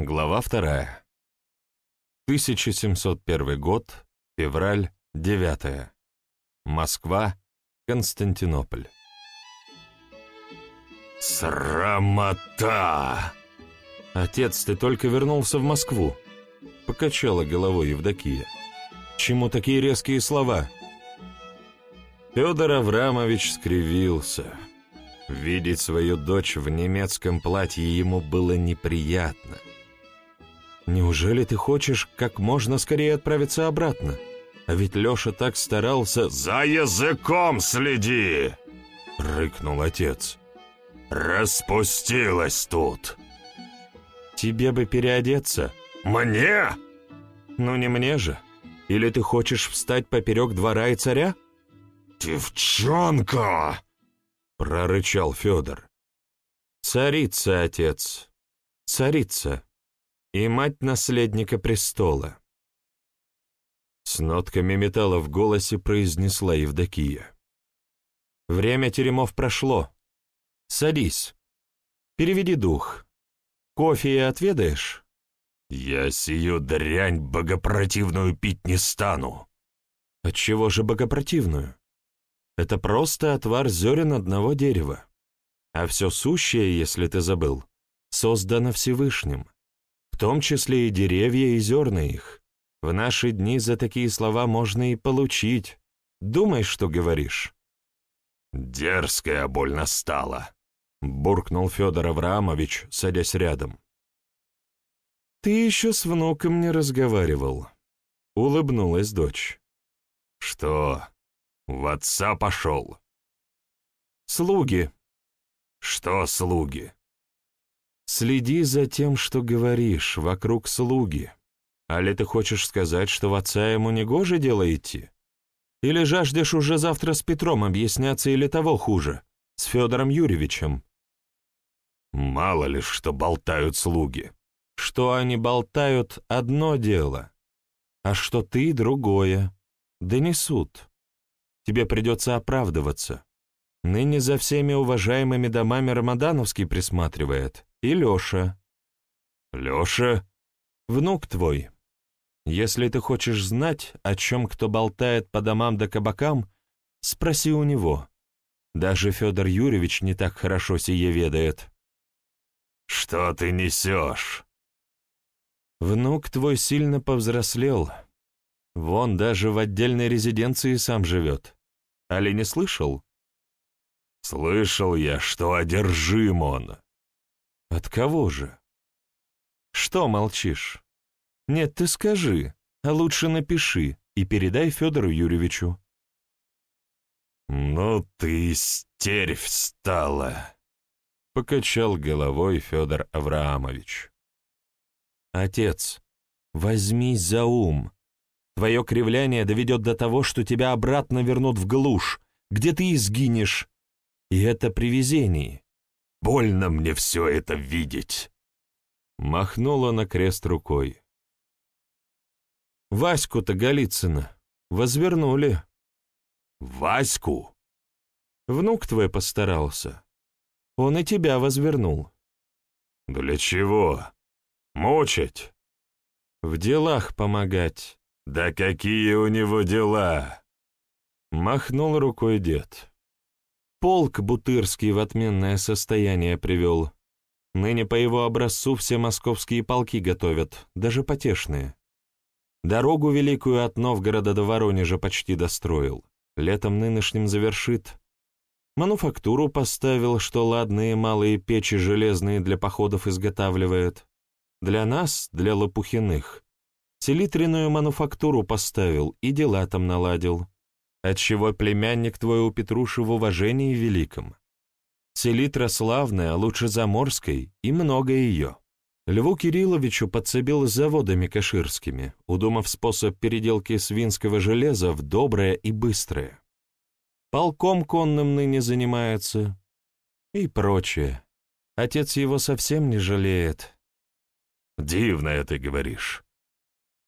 Глава вторая. 1701 год, февраль, 9. Москва, Константинополь. «Срамота!» «Отец, ты только вернулся в Москву», — покачала головой Евдокия. «Чему такие резкие слова?» Федор Аврамович скривился. Видеть свою дочь в немецком платье ему было неприятно. «Неужели ты хочешь как можно скорее отправиться обратно? А ведь Леша так старался...» «За языком следи!» — рыкнул отец. «Распустилась тут!» «Тебе бы переодеться». «Мне?» «Ну не мне же. Или ты хочешь встать поперек двора и царя?» «Девчонка!» — прорычал Федор. «Царица, отец, царица и мать наследника престола». С нотками металла в голосе произнесла Евдокия. «Время теремов прошло. Садись. Переведи дух. Кофе и отведаешь?» «Я сию дрянь богопротивную пить не стану». «Отчего же богопротивную? Это просто отвар зерен одного дерева. А все сущее, если ты забыл, создано Всевышним, в том числе и деревья и зерна их. В наши дни за такие слова можно и получить. Думай, что говоришь». «Дерзкая больно стала», — буркнул Федор Авраамович, садясь рядом. «Ты еще с внуком не разговаривал», — улыбнулась дочь. «Что, в отца пошел?» «Слуги». «Что слуги?» «Следи за тем, что говоришь, вокруг слуги. Али ты хочешь сказать, что в отца ему не гоже дело идти? Или жаждешь уже завтра с Петром объясняться или того хуже, с Федором Юрьевичем?» «Мало ли, что болтают слуги». Что они болтают — одно дело, а что ты — другое. Донесут. Тебе придется оправдываться. Ныне за всеми уважаемыми домами Рамадановский присматривает. И Леша. Леша? Внук твой. Если ты хочешь знать, о чем кто болтает по домам да кабакам, спроси у него. Даже Федор Юрьевич не так хорошо сие ведает. «Что ты несешь?» Внук твой сильно повзрослел. Вон даже в отдельной резиденции сам живет. Али не слышал? Слышал я, что одержим он. От кого же? Что молчишь? Нет, ты скажи, а лучше напиши и передай Федору Юрьевичу. «Ну ты стервь стала!» — покачал головой Федор Авраамович. «Отец, возьмись за ум. Твое кривляние доведет до того, что тебя обратно вернут в глушь, где ты и сгинешь. И это при везении». «Больно мне все это видеть!» Махнула на крест рукой. «Ваську-то Голицына возвернули». «Ваську?» «Внук твой постарался. Он и тебя возвернул». «Для чего?» Мучить? В делах помогать. Да какие у него дела? Махнул рукой дед. Полк Бутырский в отменное состояние привел. Ныне по его образцу все московские полки готовят, даже потешные. Дорогу великую от Новгорода до Воронежа почти достроил. Летом нынешним завершит. Мануфактуру поставил, что ладные малые печи железные для походов изготавливает. Для нас, для Лопухиных, селитренную мануфактуру поставил и дела там наладил, отчего племянник твой у Петруши в уважении великом. Селитра славная, лучше заморской, и много ее. Льву Кирилловичу подсобил с заводами каширскими, удумав способ переделки свинского железа в доброе и быстрое. Полком конным ныне занимается и прочее. Отец его совсем не жалеет, Дивное ты говоришь.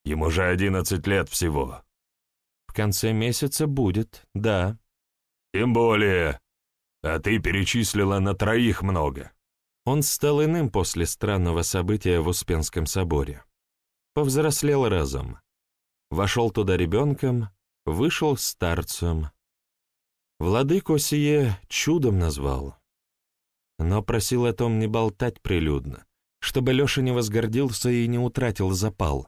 Ему же одиннадцать лет всего. В конце месяца будет, да. Тем более. А ты перечислила на троих много. Он стал иным после странного события в Успенском соборе. Повзрослел разом. Вошел туда ребенком, вышел старцем. Владыку сие чудом назвал. Но просил о том не болтать прилюдно, чтобы Леша не возгордился и не утратил запал.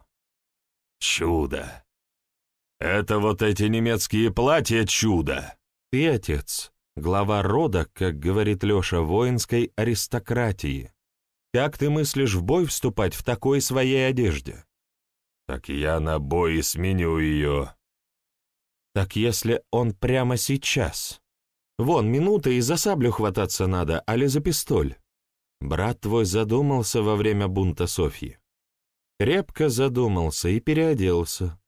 «Чудо! Это вот эти немецкие платья чудо!» «Ты, отец, глава рода, как говорит Леша, воинской аристократии. Как ты мыслишь в бой вступать в такой своей одежде?» «Так я на бой сменю ее». «Так если он прямо сейчас? Вон, минута, и за саблю хвататься надо, али за пистоль. Брат твой задумался во время бунта Софьи. Крепко задумался и переоделся,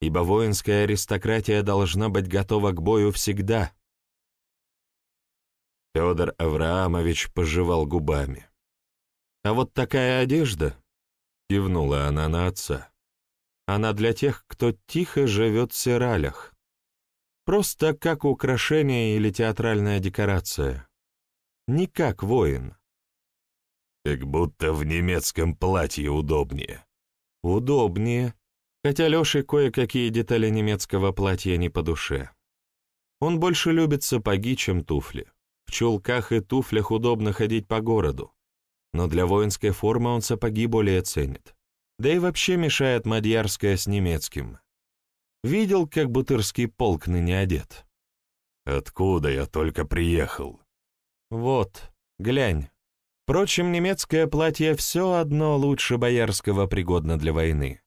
ибо воинская аристократия должна быть готова к бою всегда». Федор Авраамович пожевал губами. «А вот такая одежда», — кивнула она на отца, — «она для тех, кто тихо живет в сиралях. Просто как украшение или театральная декорация. Не как воин». «Как будто в немецком платье удобнее». «Удобнее», хотя Леше кое-какие детали немецкого платья не по душе. Он больше любит сапоги, чем туфли. В чулках и туфлях удобно ходить по городу, но для воинской формы он сапоги более ценит. Да и вообще мешает мадьярская с немецким. Видел, как бутырский полк ныне одет? Откуда я только приехал? Вот, глянь. Впрочем, немецкое платье все одно лучше боярского пригодно для войны.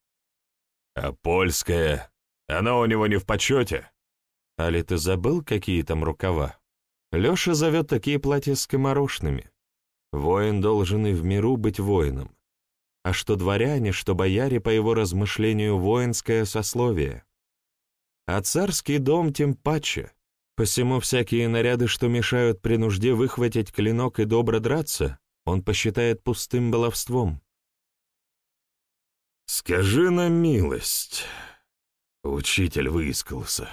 А польское? Оно у него не в почете? Али ты забыл, какие там рукава? Леша зовет такие платья скоморошными. Воин должен и в миру быть воином. А что дворяне, что бояре, по его размышлению, воинское сословие. А царский дом тем паче. Посему всякие наряды, что мешают при нужде выхватить клинок и добро драться, он посчитает пустым баловством. «Скажи на милость», — учитель выискался.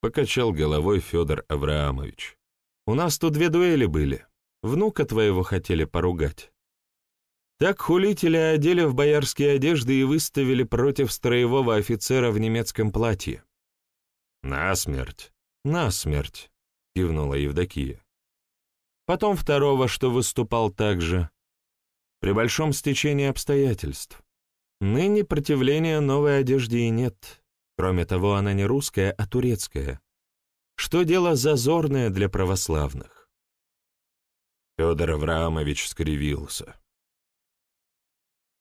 Покачал головой Федор Авраамович. «У нас тут две дуэли были. Внука твоего хотели поругать. Так хулители одели в боярские одежды и выставили против строевого офицера в немецком платье». «Насмерть». «Насмерть», — кивнула Евдокия. Потом второго, что выступал так же. При большом стечении обстоятельств. Ныне противления новой одежде и нет. Кроме того, она не русская, а турецкая. Что дело зазорное для православных? Федор Авраамович скривился.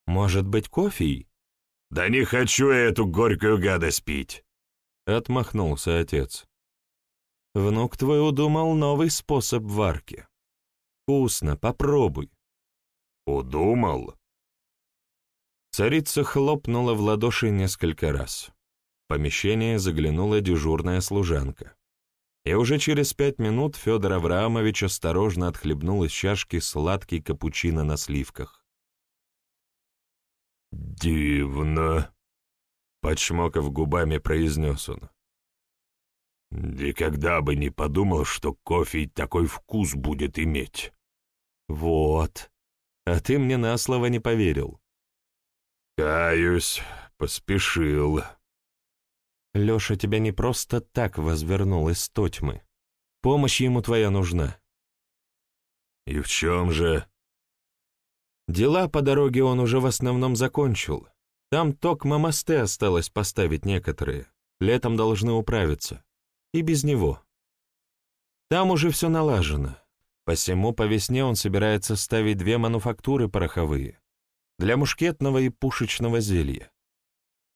«Может быть, кофе?» «Да не хочу я эту горькую гадость пить!» — отмахнулся отец. «Внук твой удумал новый способ варки. Вкусно, попробуй». «Удумал?» Царица хлопнула в ладоши несколько раз помещение заглянула дежурная служанка. И уже через пять минут Федор Авраамович осторожно отхлебнул из чашки сладкий капучино на сливках. «Дивно», — подшмокав губами, произнес он. «Никогда бы не подумал, что кофе такой вкус будет иметь». «Вот, а ты мне на слово не поверил». «Каюсь, поспешил», Леша тебя не просто так возвернул из тотьмы. Помощь ему твоя нужна. И в чем же? Дела по дороге он уже в основном закончил. Там токмо мосты осталось поставить некоторые. Летом должны управиться. И без него. Там уже все налажено. Посему по весне он собирается ставить две мануфактуры пороховые. Для мушкетного и пушечного зелья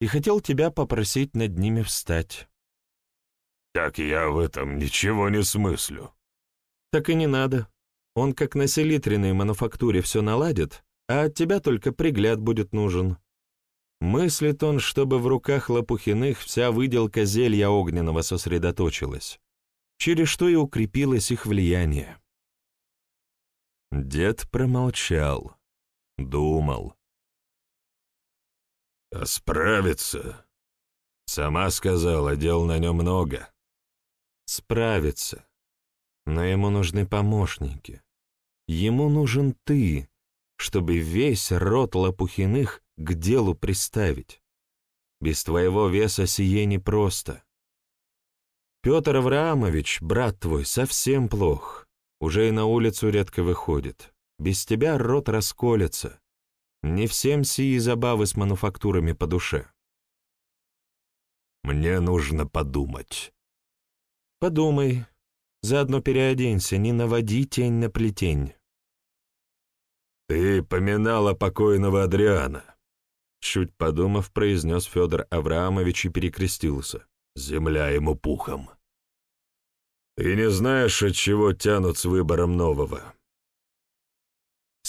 и хотел тебя попросить над ними встать». «Так я в этом ничего не смыслю». «Так и не надо. Он как на селитренной мануфактуре все наладит, а от тебя только пригляд будет нужен. Мыслит он, чтобы в руках Лопухиных вся выделка зелья огненного сосредоточилась, через что и укрепилось их влияние». Дед промолчал, думал. А справится? Сама сказала, дел на нем много. Справится. Но ему нужны помощники. ему нужен ты, чтобы весь род Лопухиных к делу приставить. Без твоего веса сие непросто. Петр Авраамович, брат твой, совсем плох. Уже и на улицу редко выходит. Без тебя рот расколется. Не всем сии забавы с мануфактурами по душе. Мне нужно подумать. Подумай. Заодно переоденься, не наводи тень на плетень. Ты поминала покойного Адриана. Чуть подумав, произнес Федор Авраамович и перекрестился. Земля ему пухом. Ты не знаешь, от чего тянут с выбором нового.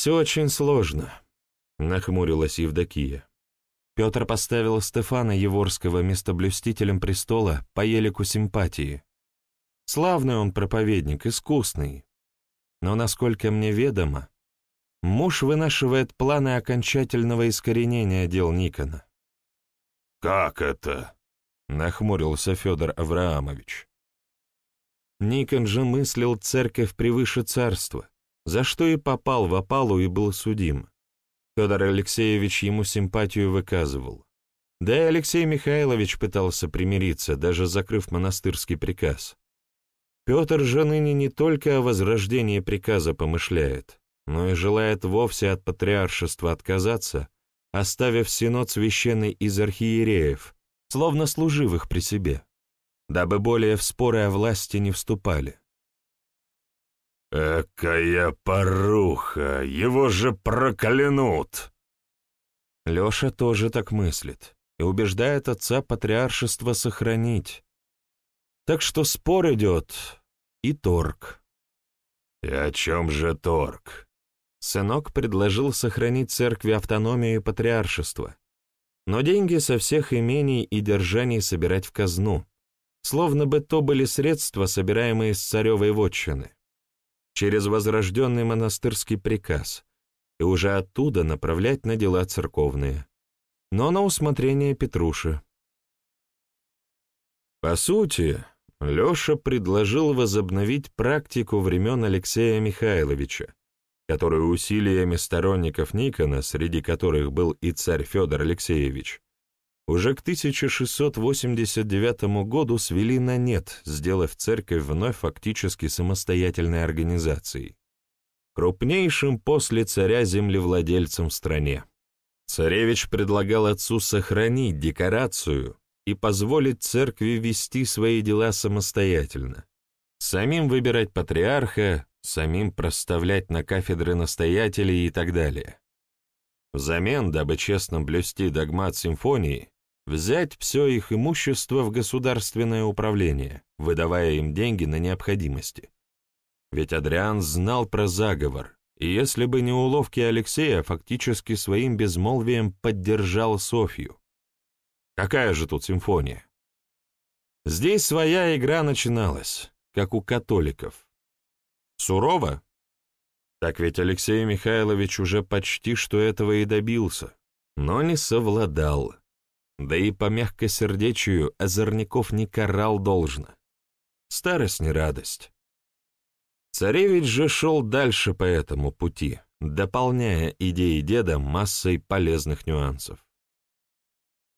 Все очень сложно, нахмурилась Евдокия. Петр поставил Стефана Еворского местоблюстителем престола по елику симпатии. Славный он проповедник, искусный. Но, насколько мне ведомо, Муж вынашивает планы окончательного искоренения дел Никона. «Как это?» — нахмурился Федор Авраамович. Никон же мыслил церковь превыше царства, за что и попал в опалу и был судим. Федор Алексеевич ему симпатию выказывал. Да и Алексей Михайлович пытался примириться, даже закрыв монастырский приказ. Петр же ныне не только о возрождении приказа помышляет, но и желает вовсе от патриаршества отказаться, оставив синод священный из архиереев, словно служивых при себе, дабы более в споры о власти не вступали. «Экая поруха! Его же проклянут!» Леша тоже так мыслит и убеждает отца патриаршество сохранить. Так что спор идет и торг. «И о чем же торг?» Сынок предложил сохранить церкви автономию и патриаршество, но деньги со всех имений и держаний собирать в казну, словно бы то были средства, собираемые с царевой вотчины, через возрожденный монастырский приказ, и уже оттуда направлять на дела церковные, но на усмотрение Петруши. По сути, Леша предложил возобновить практику времен Алексея Михайловича, которую усилиями сторонников Никона, среди которых был и царь Федор Алексеевич, уже к 1689 году свели на нет, сделав церковь вновь фактически самостоятельной организацией, крупнейшим после царя землевладельцем в стране. Царевич предлагал отцу сохранить декорацию и позволить церкви вести свои дела самостоятельно, самим выбирать патриарха, самим проставлять на кафедры настоятелей и так далее. Взамен, дабы честно блюсти догмат симфонии, взять все их имущество в государственное управление, выдавая им деньги на необходимости. Ведь Адриан знал про заговор, и если бы не уловки Алексея, фактически своим безмолвием поддержал Софью. Какая же тут симфония? Здесь своя игра начиналась, как у католиков. Сурово? Так ведь Алексей Михайлович уже почти что этого и добился, но не совладал. Да и по мягкосердечию озорников не карал должно. Старость не радость. Царевич же шел дальше по этому пути, дополняя идеи деда массой полезных нюансов.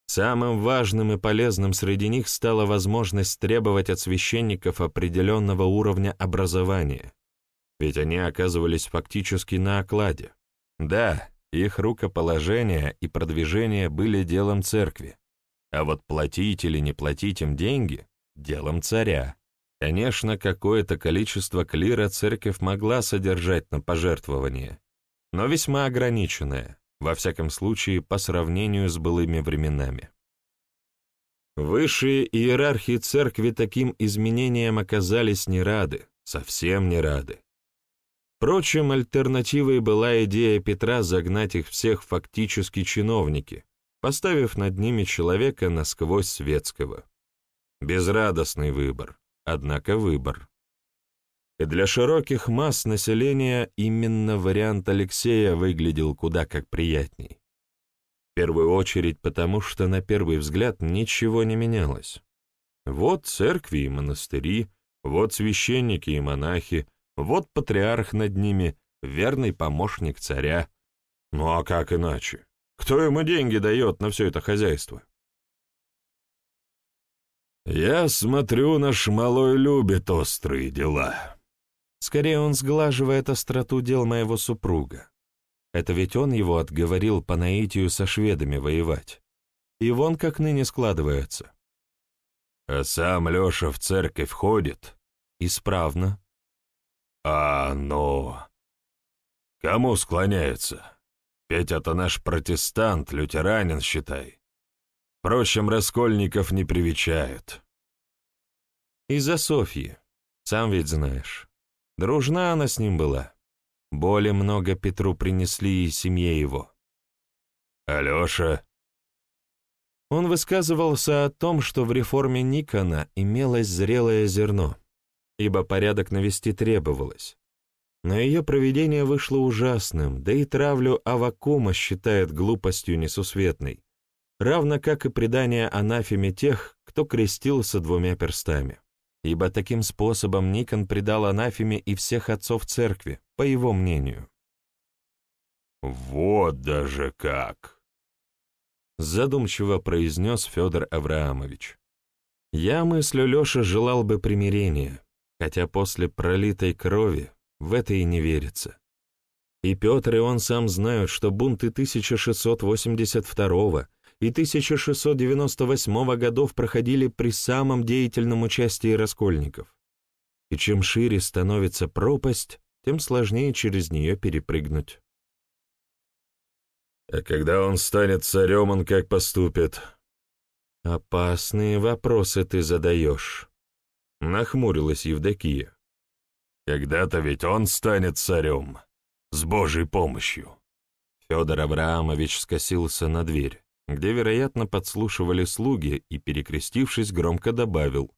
Самым важным и полезным среди них стала возможность требовать от священников определенного уровня образования, ведь они оказывались фактически на окладе. Да, их рукоположение и продвижение были делом церкви, а вот платить или не платить им деньги — делом царя. Конечно, какое-то количество клира церковь могла содержать на пожертвование, но весьма ограниченное, во всяком случае по сравнению с былыми временами. Высшие иерархии церкви таким изменениям оказались не рады, совсем не рады. Впрочем, альтернативой была идея Петра загнать их всех фактически чиновники, поставив над ними человека насквозь светского. Безрадостный выбор, однако выбор. И для широких масс населения именно вариант Алексея выглядел куда как приятней. В первую очередь потому, что на первый взгляд ничего не менялось. Вот церкви и монастыри, вот священники и монахи, вот патриарх над ними, верный помощник царя. Ну а как иначе? Кто ему деньги дает на все это хозяйство? «Я смотрю, наш малой любит острые дела». Скорее он сглаживает остроту дел моего супруга. Это ведь он его отговорил по наитию со шведами воевать. И вон как ныне складывается. А сам Леша в церковь ходит? Исправно. А, ну... Кому склоняется? Это наш протестант, лютеранин, считай. Впрочем, раскольников не привечают. Из-за Софьи, сам ведь знаешь. Дружна она с ним была. Более много Петру принесли и семье его. Алеша? Он высказывался о том, что в реформе Никона имелось зрелое зерно, ибо порядок навести требовалось. Но ее проведение вышло ужасным, да и травлю Авакума считает глупостью несусветной, равно как и предание анафеме тех, кто крестился двумя перстами. Ибо таким способом Никон предал анафеме и всех отцов церкви, по его мнению. «Вот даже как!» Задумчиво произнес Федор Авраамович. «Я мыслю, Леша желал бы примирения, хотя после пролитой крови в это и не верится. И Петр, и он сам знают, что бунты 1682 и 1698 годов проходили при самом деятельном участии раскольников. И чем шире становится пропасть, тем сложнее через нее перепрыгнуть. А когда он станет царем, он как поступит? Опасные вопросы ты задаешь. Нахмурилась Евдокия. Когда-то ведь он станет царем, с Божьей помощью. Федор Авраамович скосился на дверь, где, вероятно, подслушивали слуги, и, перекрестившись, громко добавил.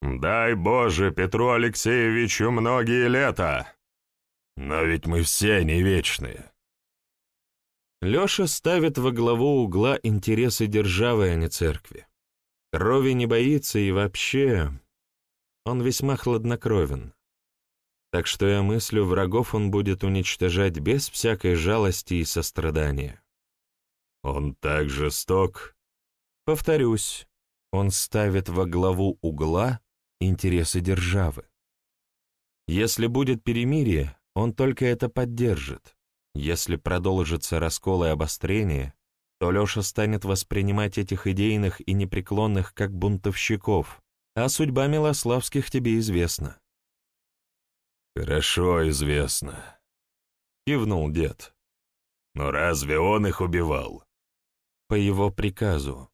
«Дай Боже Петру Алексеевичу многие лета! Но ведь мы все не вечные». Леша ставит во главу угла интересы державы, а не церкви. Крови не боится и вообще... Он весьма хладнокровен. Так что я мыслю, врагов он будет уничтожать без всякой жалости и сострадания. Он так жесток. Повторюсь, он ставит во главу угла интересы державы. Если будет перемирие, он только это поддержит. Если продолжится раскол и обострение, то Леша станет воспринимать этих идейных и непреклонных как бунтовщиков, а судьба Милославских тебе известна. «Хорошо известно», — кивнул дед. «Но разве он их убивал?» «По его приказу».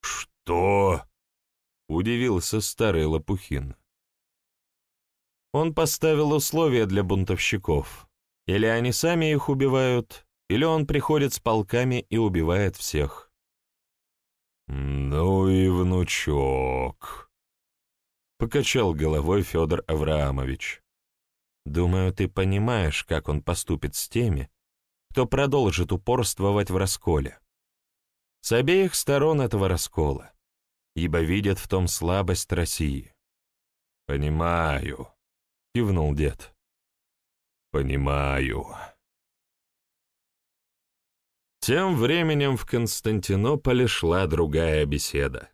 «Что?» — удивился старый Лопухин. Он поставил условия для бунтовщиков. Или они сами их убивают, или он приходит с полками и убивает всех. «Ну и внучок», — покачал головой Федор Авраамович. Думаю, ты понимаешь, как он поступит с теми, кто продолжит упорствовать в расколе. С обеих сторон этого раскола, ибо видят в том слабость России. «Понимаю», — кивнул дед. «Понимаю». Тем временем в Константинополе шла другая беседа.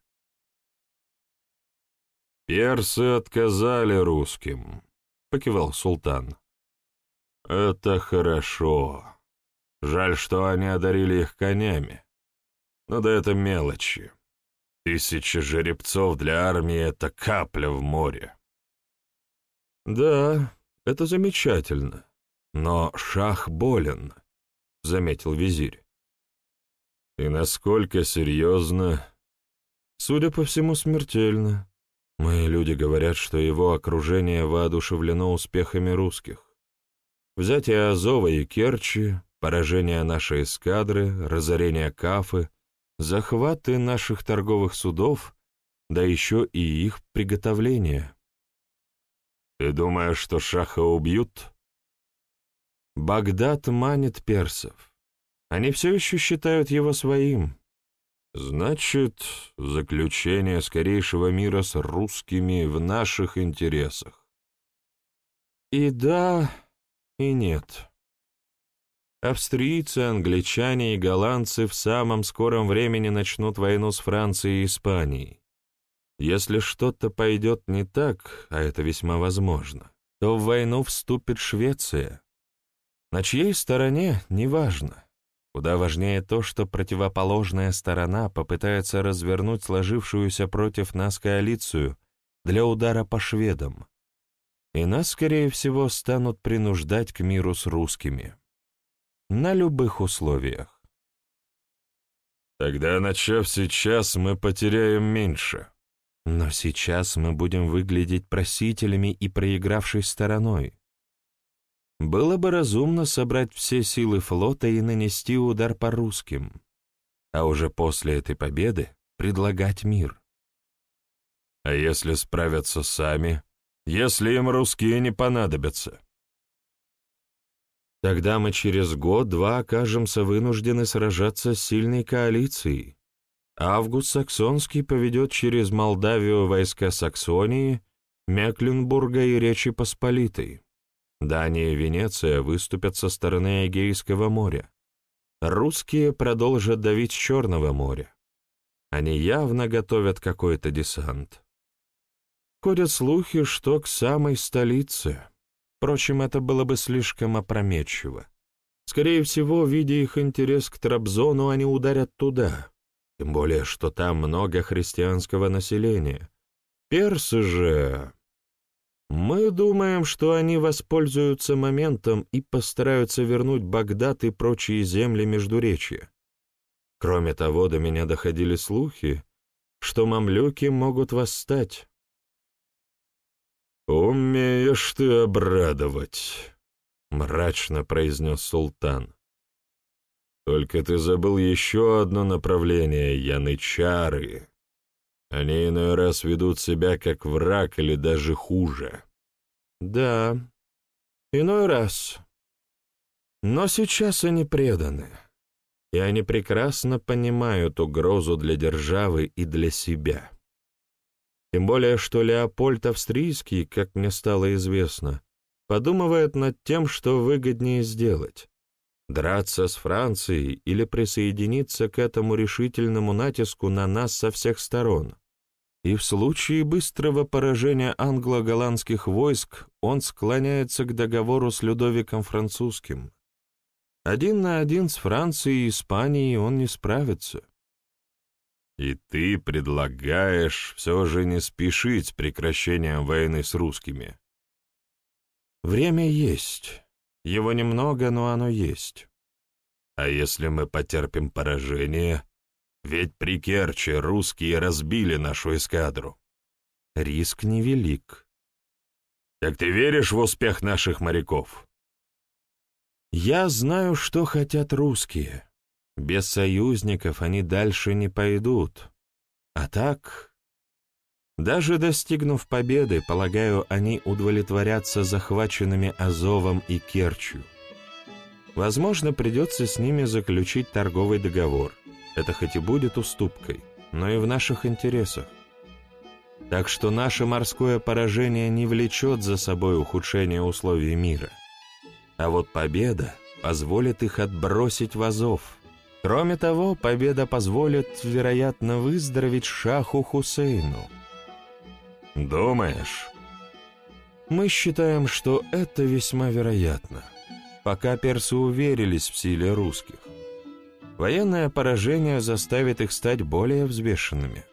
Персы отказали русским, покивал султан. «Это хорошо. Жаль, что они одарили их конями. Но да это мелочи. Тысячи жеребцов для армии — это капля в море». «Да, это замечательно. Но шах болен», — заметил визирь. «И насколько серьезно?» «Судя по всему, смертельно. Мои люди говорят, что его окружение воодушевлено успехами русских. Взятие Азова и Керчи, поражение нашей эскадры, разорение Кафы, захваты наших торговых судов, да еще и их приготовление. Ты думаешь, что Шаха убьют? Багдад манит персов. Они все еще считают его своим. Значит, заключение скорейшего мира с русскими в наших интересах. И да, и нет. Австрийцы, англичане и голландцы в самом скором времени начнут войну с Францией и Испанией. Если что-то пойдет не так, а это весьма возможно, то в войну вступит Швеция. На чьей стороне — неважно. Куда важнее то, что противоположная сторона попытается развернуть сложившуюся против нас коалицию для удара по шведам. И нас, скорее всего, станут принуждать к миру с русскими. На любых условиях. Тогда, начав сейчас, мы потеряем меньше. Но сейчас мы будем выглядеть просителями и проигравшей стороной. Было бы разумно собрать все силы флота и нанести удар по русским, а уже после этой победы предлагать мир. А если справятся сами, если им русские не понадобятся? Тогда мы через год-два окажемся вынуждены сражаться с сильной коалицией. Август Саксонский поведет через Молдавию войска Саксонии, Мекленбурга и Речи Посполитой. Дания и Венеция выступят со стороны Эгейского моря. Русские продолжат давить с Черного моря. Они явно готовят какой-то десант. Ходят слухи, что к самой столице. Впрочем, это было бы слишком опрометчиво. Скорее всего, видя их интерес к Трабзону, они ударят туда. Тем более, что там много христианского населения. Персы же... Мы думаем, что они воспользуются моментом и постараются вернуть Багдад и прочие земли Междуречья. Кроме того, до меня доходили слухи, что мамлюки могут восстать. «Умеешь ты обрадовать», — мрачно произнес султан. «Только ты забыл еще одно направление — янычары. Они иной раз ведут себя как враг или даже хуже. Да, иной раз. Но сейчас они преданы, и они прекрасно понимают угрозу для державы и для себя. Тем более, что Леопольд Австрийский, как мне стало известно, подумывает над тем, что выгоднее сделать — драться с Францией или присоединиться к этому решительному натиску на нас со всех сторон и в случае быстрого поражения англо-голландских войск он склоняется к договору с Людовиком Французским. Один на один с Францией и Испанией он не справится. И ты предлагаешь все же не спешить с прекращением войны с русскими? Время есть. Его немного, но оно есть. А если мы потерпим поражение, ведь при Керчи русские разбили нашу эскадру. Риск невелик. Так ты веришь в успех наших моряков? Я знаю, что хотят русские. Без союзников они дальше не пойдут. А так... Даже достигнув победы, полагаю, они удовлетворятся захваченными Азовом и Керчью. Возможно, придется с ними заключить торговый договор — это хоть и будет уступкой, но и в наших интересах. Так что наше морское поражение не влечет за собой ухудшение условий мира. А вот победа позволит их отбросить в Азов. Кроме того, победа позволит, вероятно, выздороветь Шаху Хусейну. «Думаешь?» Мы считаем, что это весьма вероятно, пока персы уверились в силе русских. Военное поражение заставит их стать более взвешенными.